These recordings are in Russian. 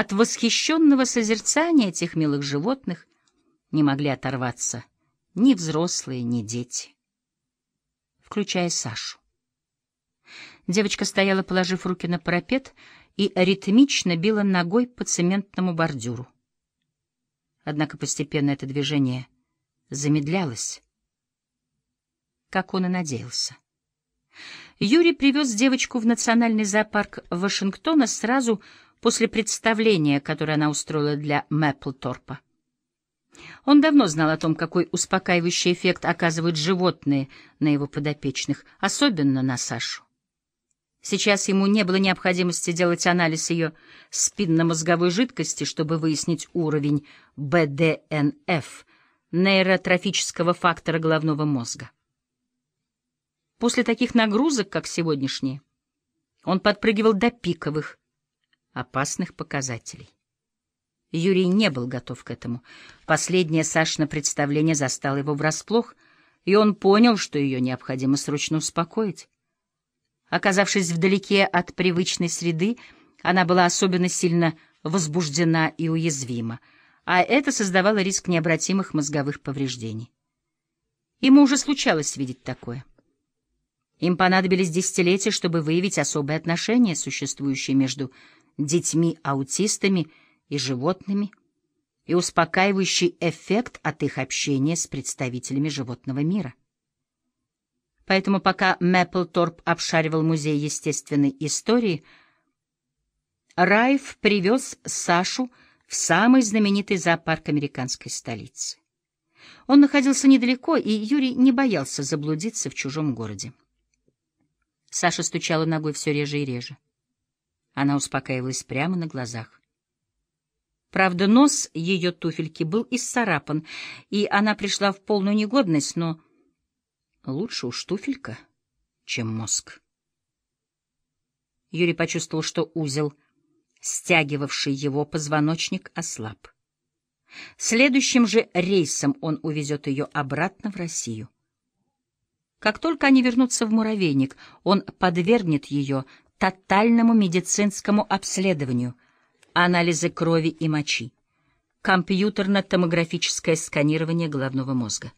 От восхищенного созерцания этих милых животных не могли оторваться ни взрослые, ни дети, включая Сашу. Девочка стояла, положив руки на парапет, и ритмично била ногой по цементному бордюру. Однако постепенно это движение замедлялось, как он и надеялся. Юрий привез девочку в национальный зоопарк Вашингтона сразу после представления, которое она устроила для Мэпплторпа. Он давно знал о том, какой успокаивающий эффект оказывают животные на его подопечных, особенно на Сашу. Сейчас ему не было необходимости делать анализ ее спинномозговой жидкости, чтобы выяснить уровень БДНФ, нейротрофического фактора головного мозга. После таких нагрузок, как сегодняшние, он подпрыгивал до пиковых, опасных показателей. Юрий не был готов к этому. Последнее Сашино представление застало его врасплох, и он понял, что ее необходимо срочно успокоить. Оказавшись вдалеке от привычной среды, она была особенно сильно возбуждена и уязвима, а это создавало риск необратимых мозговых повреждений. Ему уже случалось видеть такое. Им понадобились десятилетия, чтобы выявить особые отношения, существующие между детьми-аутистами и животными, и успокаивающий эффект от их общения с представителями животного мира. Поэтому пока Мэпплторп обшаривал музей естественной истории, Райф привез Сашу в самый знаменитый зоопарк американской столицы. Он находился недалеко, и Юрий не боялся заблудиться в чужом городе. Саша стучала ногой все реже и реже. Она успокаивалась прямо на глазах. Правда, нос ее туфельки был исцарапан, и она пришла в полную негодность, но лучше уж туфелька, чем мозг. Юрий почувствовал, что узел, стягивавший его позвоночник, ослаб. Следующим же рейсом он увезет ее обратно в Россию. Как только они вернутся в муравейник, он подвергнет ее тотальному медицинскому обследованию, анализы крови и мочи, компьютерно-томографическое сканирование головного мозга.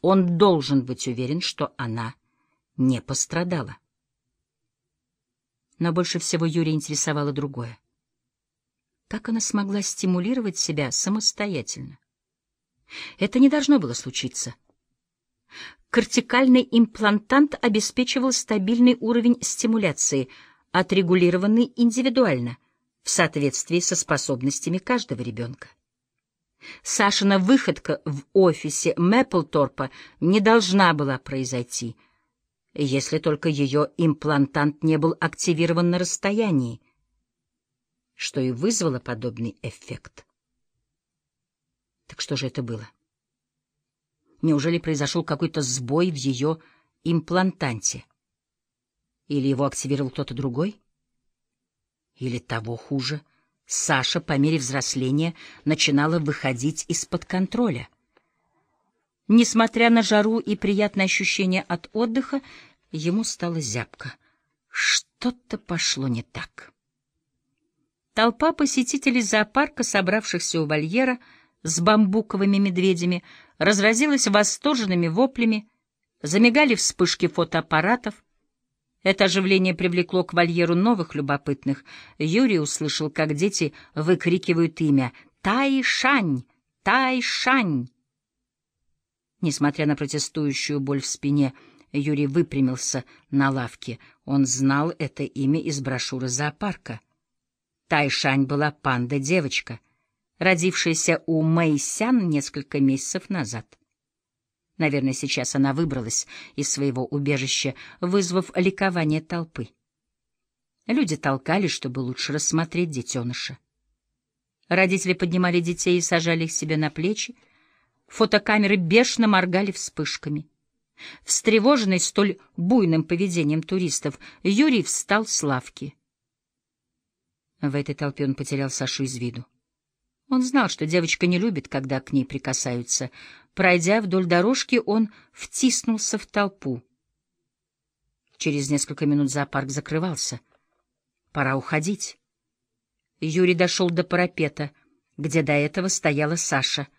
Он должен быть уверен, что она не пострадала. Но больше всего Юрия интересовало другое. Как она смогла стимулировать себя самостоятельно? Это не должно было случиться — Кортикальный имплантант обеспечивал стабильный уровень стимуляции, отрегулированный индивидуально, в соответствии со способностями каждого ребенка. Сашина выходка в офисе Мэпплторпа не должна была произойти, если только ее имплантант не был активирован на расстоянии, что и вызвало подобный эффект. Так что же это было? Неужели произошел какой-то сбой в ее имплантанте? Или его активировал кто-то другой? Или того хуже, Саша по мере взросления начинала выходить из-под контроля. Несмотря на жару и приятное ощущение от отдыха, ему стало зябко. Что-то пошло не так. Толпа посетителей зоопарка, собравшихся у вольера с бамбуковыми медведями, разразилась восторженными воплями, замигали вспышки фотоаппаратов. Это оживление привлекло к вольеру новых любопытных. Юрий услышал, как дети выкрикивают имя «Тай-Шань! Тай-Шань!». Несмотря на протестующую боль в спине, Юрий выпрямился на лавке. Он знал это имя из брошюры зоопарка. Тайшань была панда-девочка — родившаяся у Мэйсян несколько месяцев назад. Наверное, сейчас она выбралась из своего убежища, вызвав ликование толпы. Люди толкали, чтобы лучше рассмотреть детеныша. Родители поднимали детей и сажали их себе на плечи. Фотокамеры бешено моргали вспышками. Встревоженный столь буйным поведением туристов, Юрий встал с лавки. В этой толпе он потерял Сашу из виду. Он знал, что девочка не любит, когда к ней прикасаются. Пройдя вдоль дорожки, он втиснулся в толпу. Через несколько минут зоопарк закрывался. Пора уходить. Юрий дошел до парапета, где до этого стояла Саша —